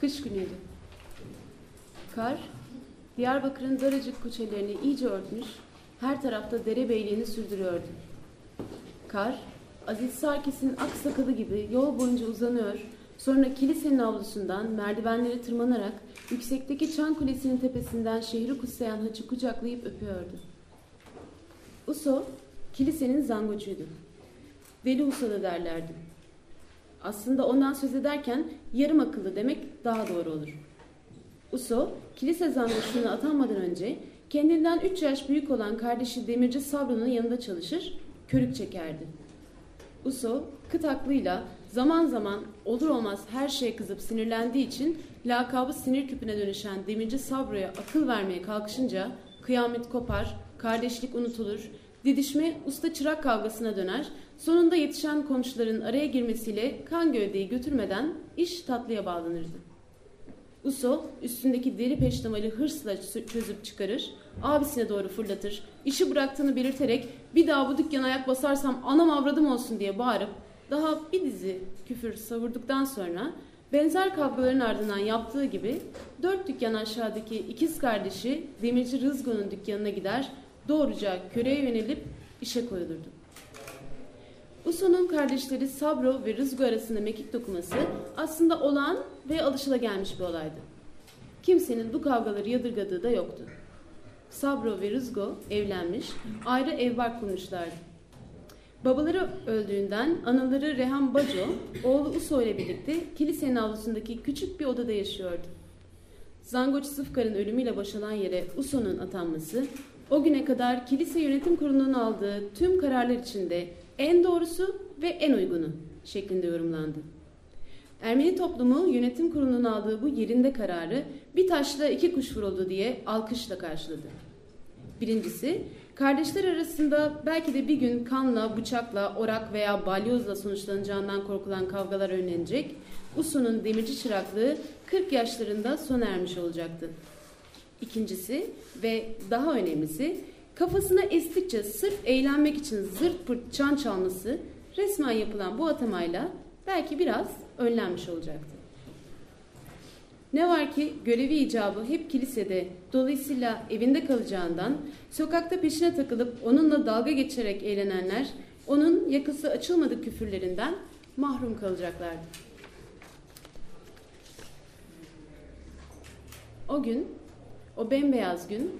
Kış günüydü. Kar, Diyarbakır'ın daracık koçelerini iyice örtmüş, her tarafta derebeyliğini sürdürüyordu. Kar, Aziz Sarkis'in aksakalı gibi yol boyunca uzanıyor, sonra kilisenin avlusundan merdivenleri tırmanarak yüksekteki Çan Kulesi'nin tepesinden şehri kutsayan haçı kucaklayıp öpüyordu. Uso, kilisenin zangocuydu. Veli Uso da derlerdi. Aslında ondan söz ederken yarım akıllı demek daha doğru olur. Uso, kilise zangoşluğuna atanmadan önce kendinden üç yaş büyük olan kardeşi Demirci Sabro'nun yanında çalışır, körük çekerdi. Uso, kıt aklıyla zaman zaman olur olmaz her şeye kızıp sinirlendiği için lakabı sinir küpüne dönüşen Demirci Sabro'ya akıl vermeye kalkışınca kıyamet kopar, kardeşlik unutulur, didişme usta çırak kavgasına döner, sonunda yetişen komşuların araya girmesiyle kan gövdeyi götürmeden iş tatlıya bağlanırdı. Uso üstündeki deri peştemali hırsla çözüp çıkarır, abisine doğru fırlatır, işi bıraktığını belirterek bir daha bu dükkana ayak basarsam anam avradım olsun diye bağırıp daha bir dizi küfür savurduktan sonra benzer kavgaların ardından yaptığı gibi dört dükkan aşağıdaki ikiz kardeşi Demirci Rızgo'nun dükkanına gider, doğruca köreye yönelip işe koyulurdu. Uso'nun kardeşleri Sabro ve Rızgo arasında mekik dokuması aslında olan ve alışılagelmiş bir olaydı. Kimsenin bu kavgaları yadırgadığı da yoktu. Sabro ve Rızgo evlenmiş, ayrı ev bark kurmuşlardı. Babaları öldüğünden anaları Rehan Baco, oğlu Uso ile birlikte kilisenin avlusundaki küçük bir odada yaşıyordu. Zangoç Sıfkar'ın ölümüyle boşalan yere Uso'nun atanması, o güne kadar kilise yönetim kurulunun aldığı tüm kararlar içinde en doğrusu ve en uygunu şeklinde yorumlandı. Ermeni toplumu yönetim kurulunun aldığı bu yerinde kararı bir taşla iki kuş vuruldu diye alkışla karşıladı. Birincisi, kardeşler arasında belki de bir gün kanla, bıçakla, orak veya balyozla sonuçlanacağından korkulan kavgalar önlenecek, Usu'nun demirci çıraklığı 40 yaşlarında sona ermiş olacaktı. İkincisi ve daha önemlisi, kafasına estikçe sırf eğlenmek için zırt pırt çan çalması resmen yapılan bu atamayla belki biraz önlenmiş olacaktı. Ne var ki görevi icabı hep kilisede, dolayısıyla evinde kalacağından sokakta peşine takılıp onunla dalga geçerek eğlenenler onun yakası açılmadık küfürlerinden mahrum kalacaklardı. O gün, o bembeyaz gün,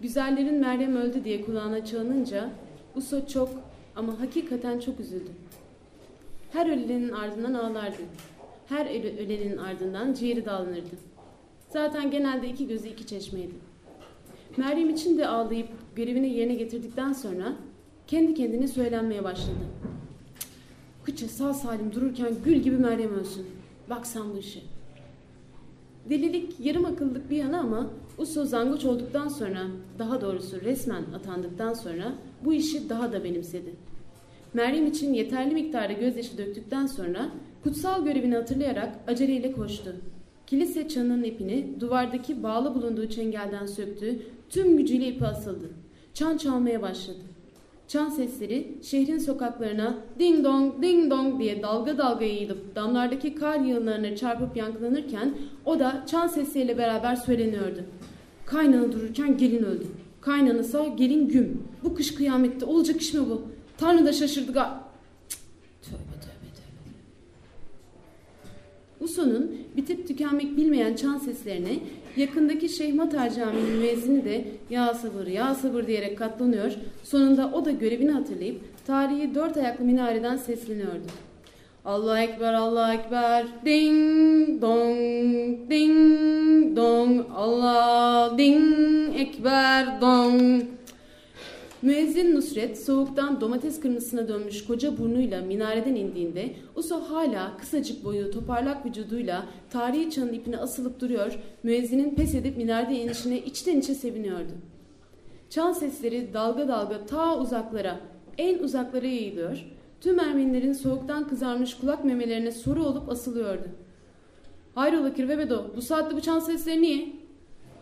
güzellerin Meryem öldü diye kulağına çalınınca Uso çok ama hakikaten çok üzüldü. Her ölenin ardından ağlardı. Her ölenin ardından ciğeri dağlanırdı. Zaten genelde iki gözü iki çeşmeydi. Meryem için de ağlayıp görevini yerine getirdikten sonra kendi kendine söylenmeye başladı. Kıça sağ salim dururken gül gibi Meryem ölsün. Bak sen bu işe. Delilik yarım akıllık bir yana ama Uso zangoç olduktan sonra, daha doğrusu resmen atandıktan sonra bu işi daha da benimsedi. Meryem için yeterli miktarda gözyaşı döktükten sonra kutsal görevini hatırlayarak aceleyle koştu. Kilise çanının ipini duvardaki bağlı bulunduğu çengelden söktü, tüm gücüyle ipi asıldı. Çan çalmaya başladı. Çan sesleri şehrin sokaklarına ding dong ding dong diye dalga dalga yayılıp damlardaki kar yığınlarına çarpıp yankılanırken o da çan sesleriyle beraber söyleniyordu. Kaynana dururken gelin öldü. Kaynanısa gelin güm. Bu kış kıyamette olacak iş mi bu? Tanrı da şaşırdı ga... Tövbe tövbe tövbe. Uso'nun bitip tükenmek bilmeyen çan seslerine yakındaki Şeyh Matar Camii'nin müezzini de ya sabır ya sabır diyerek katlanıyor. Sonunda o da görevini hatırlayıp tarihi dört ayaklı minareden sesleniyordu. Allah Ekber, Allah Ekber, ding dong, ding dong, Allah ding ekber dong. Müezzin Nusret soğuktan domates kırmızısına dönmüş koca burnuyla minareden indiğinde Uso hala kısacık boyu toparlak vücuduyla tarihi çanın ipine asılıp duruyor, müezzinin pes edip minarede inişine içten içe seviniyordu. Çan sesleri dalga dalga ta uzaklara, en uzaklara yayılıyor, tüm Ermenilerin soğuktan kızarmış kulak memelerine soru olup asılıyordu. Hayrola Kirvebedo, bu saatte bu çan sesleri niye?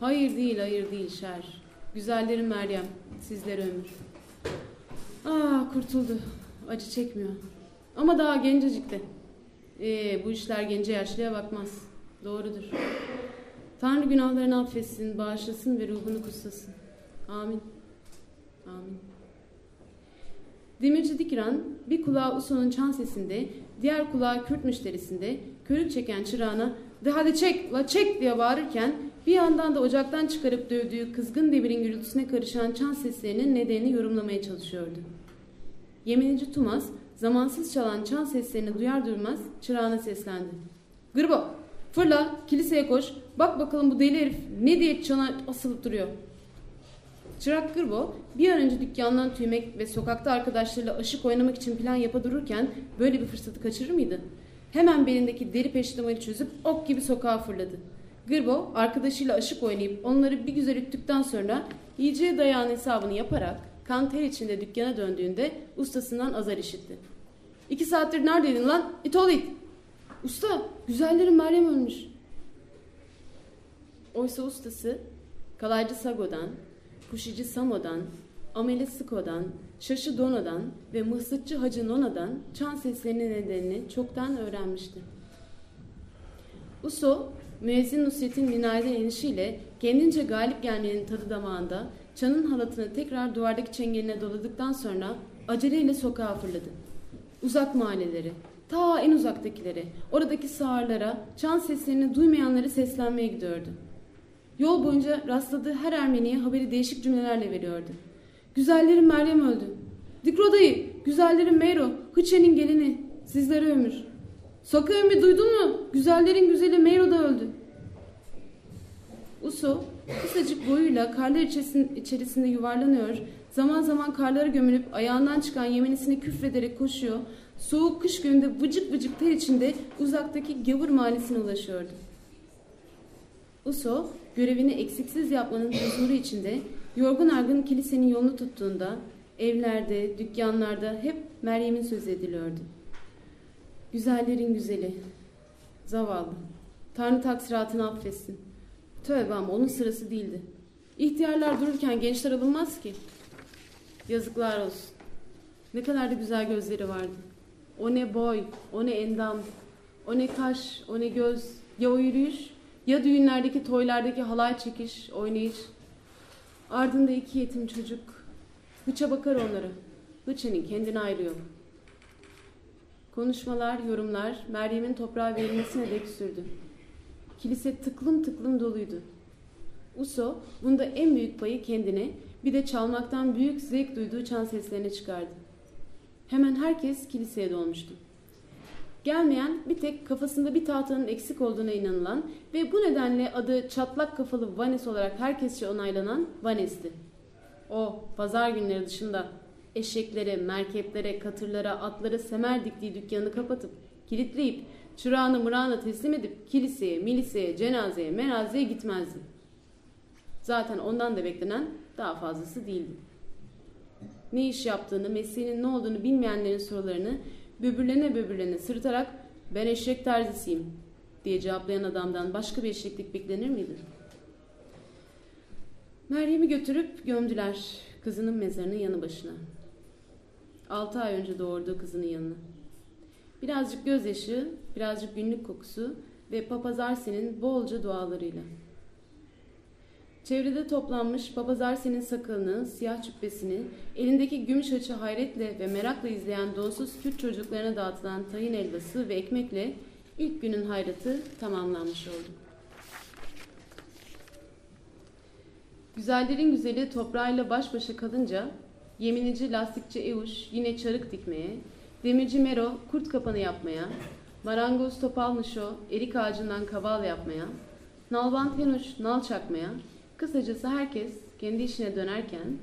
Hayır değil, hayır değil Şer. Güzellerim Meryem, sizlere ömür. Ah kurtuldu. Acı çekmiyor. Ama daha gencecikti. Ee, bu işler gence yaşlıya bakmaz. Doğrudur. Tanrı günahlarını affetsin, bağışlasın ve ruhunu kutsasın. Amin. Amin. Demirci Dikran bir kulağı Uso'nun çan sesinde, diğer kulağı Kürt müşterisinde körük çeken çırağına de hadi çek la çek diye bağırırken bir yandan da ocaktan çıkarıp dövdüğü kızgın demirin gürültüsüne karışan çan seslerinin nedenini yorumlamaya çalışıyordu. Yemenici Tumas zamansız çalan çan seslerini duyar duymaz çırağına seslendi. Gırbo fırla kiliseye koş bak bakalım bu deli herif ne diye çana asılıp duruyor. Çırak Gırbo bir an önce dükkandan tüymek ve sokakta arkadaşlarıyla aşık oynamak için plan yapa dururken böyle bir fırsatı kaçırır mıydı? Hemen belindeki deri peştemayı çözüp ok gibi sokağa fırladı. Gırbo arkadaşıyla aşık oynayıp onları bir güzel üttükten sonra yiyeceği dayağın hesabını yaparak kan ter içinde dükkana döndüğünde ustasından azar işitti. İki saattir neredeydin lan? İt ol it. Usta güzellerin Meryem ölmüş. Oysa ustası kalaycı Sago'dan, kuşici Samo'dan, ameli Sıko'dan, şaşı Dono'dan ve mısıtçı Hacı Nona'dan çan seslerinin nedenini çoktan öğrenmişti. Uso, müezzin Nusret'in minareden inişiyle kendince galip gelmenin tadı damağında çanın halatını tekrar duvardaki çengeline doladıktan sonra aceleyle sokağa fırladı. Uzak mahalleleri, ta en uzaktakileri, oradaki sağırlara, çan seslerini duymayanları seslenmeye gidiyordu. Yol boyunca rastladığı her Ermeniye haberi değişik cümlelerle veriyordu. Güzellerin Meryem öldü. Dikro dayı, güzellerin Meyro, Hıçe'nin gelini, sizleri ömür. Sakın bir duydun mu? Güzellerin güzeli Meyro da öldü. Uso kısacık boyuyla karlar içerisinde yuvarlanıyor, zaman zaman karlara gömülüp ayağından çıkan yemenisini küfrederek koşuyor, soğuk kış gününde vıcık vıcık ter içinde uzaktaki gavur mahallesine ulaşıyordu. Uso görevini eksiksiz yapmanın huzuru içinde yorgun argın kilisenin yolunu tuttuğunda evlerde, dükkanlarda hep Meryem'in söz ediliyordu. Güzellerin güzeli, zavallı, Tanrı taksiratını affetsin. Tövbe ama onun sırası değildi. İhtiyarlar dururken gençler alınmaz ki. Yazıklar olsun. Ne kadar da güzel gözleri vardı. O ne boy, o ne endam, o ne kaş, o ne göz. Ya o yürüyüş, ya düğünlerdeki, toylardaki halay çekiş, oynayış. Ardında iki yetim çocuk. Hıça bakar onları. Hıça'nın kendine ayrı. Konuşmalar, yorumlar Meryem'in toprağa verilmesine dek sürdü. Kilise tıklım tıklım doluydu. Uso bunda en büyük payı kendine bir de çalmaktan büyük zevk duyduğu çan seslerine çıkardı. Hemen herkes kiliseye dolmuştu. Gelmeyen bir tek kafasında bir tahtanın eksik olduğuna inanılan ve bu nedenle adı çatlak kafalı Vanes olarak herkesçe onaylanan Vanes'ti. O pazar günleri dışında eşeklere, merkeplere, katırlara, atlara semer diktiği dükkanını kapatıp, kilitleyip, çırağını mırağına teslim edip kiliseye, miliseye, cenazeye, menazeye gitmezdi. Zaten ondan da beklenen daha fazlası değildi. Ne iş yaptığını, mesleğinin ne olduğunu bilmeyenlerin sorularını böbürlene böbürlene sırıtarak ben eşek terzisiyim diye cevaplayan adamdan başka bir eşeklik beklenir miydi? Meryem'i götürüp gömdüler kızının mezarının yanı başına. Altı ay önce doğurduğu kızının yanına. Birazcık gözyaşı, birazcık günlük kokusu ve papaz Arsen'in bolca dualarıyla. Çevrede toplanmış papaz Arsen'in sakalını, siyah cübbesini, elindeki gümüş açı hayretle ve merakla izleyen donsuz Kürt çocuklarına dağıtılan tayin elbası ve ekmekle ilk günün hayratı tamamlanmış oldu. Güzellerin güzeli toprağıyla baş başa kalınca yeminici lastikçi Evuş yine çarık dikmeye, demirci Mero kurt kapanı yapmaya, marangoz Topal Nişo erik ağacından kaval yapmaya, nalbant Henuş nal çakmaya, kısacası herkes kendi işine dönerken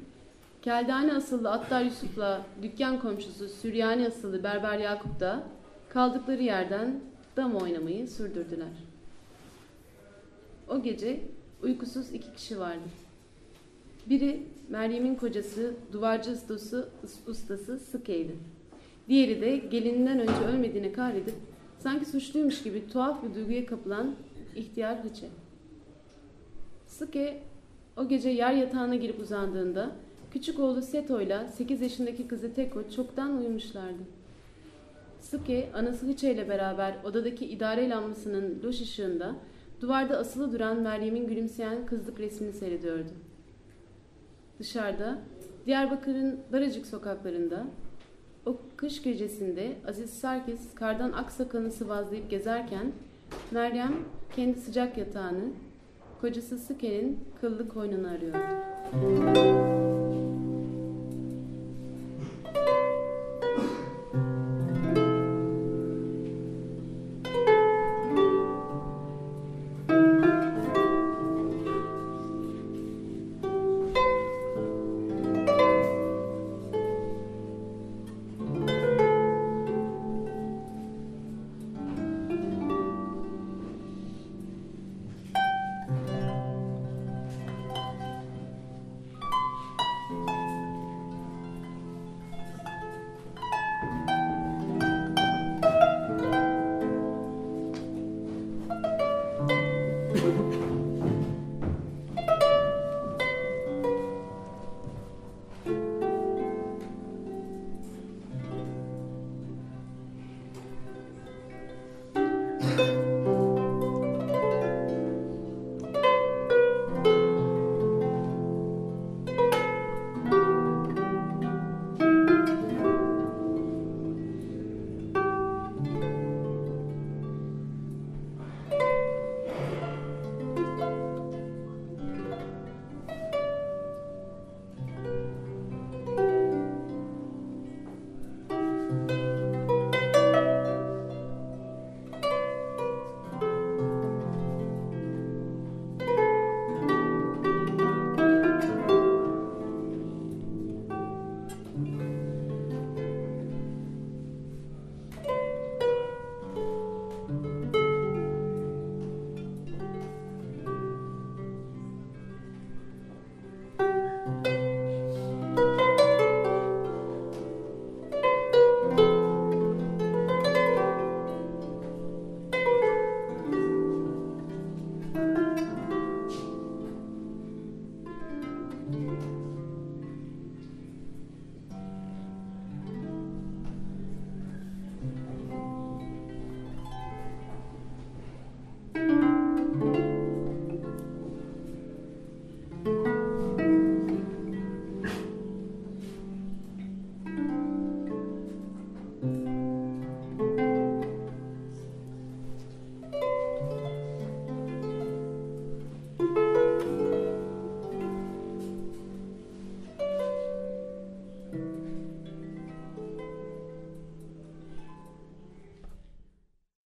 Keldane asıllı Attar Yusuf'la dükkan komşusu Süryani asıllı Berber Yakup da kaldıkları yerden dam oynamayı sürdürdüler. O gece uykusuz iki kişi vardı. Biri Meryem'in kocası, duvarcı ustası, ustası Sıkey'di. Diğeri de gelininden önce ölmediğini kahredip sanki suçluymuş gibi tuhaf bir duyguya kapılan ihtiyar Hıçe. Sıke o gece yer yatağına girip uzandığında küçük oğlu Seto ile 8 yaşındaki kızı Teko çoktan uyumuşlardı. Sıke anası Hıçe ile beraber odadaki idare lambasının loş ışığında Duvarda asılı duran Meryem'in gülümseyen kızlık resmini seyrediyordu. Dışarıda, Diyarbakır'ın daracık sokaklarında, o kış gecesinde Aziz Sarkis kardan aksakalını sıvazlayıp gezerken, Meryem kendi sıcak yatağını, kocası Sıker'in kıllı koynunu arıyordu.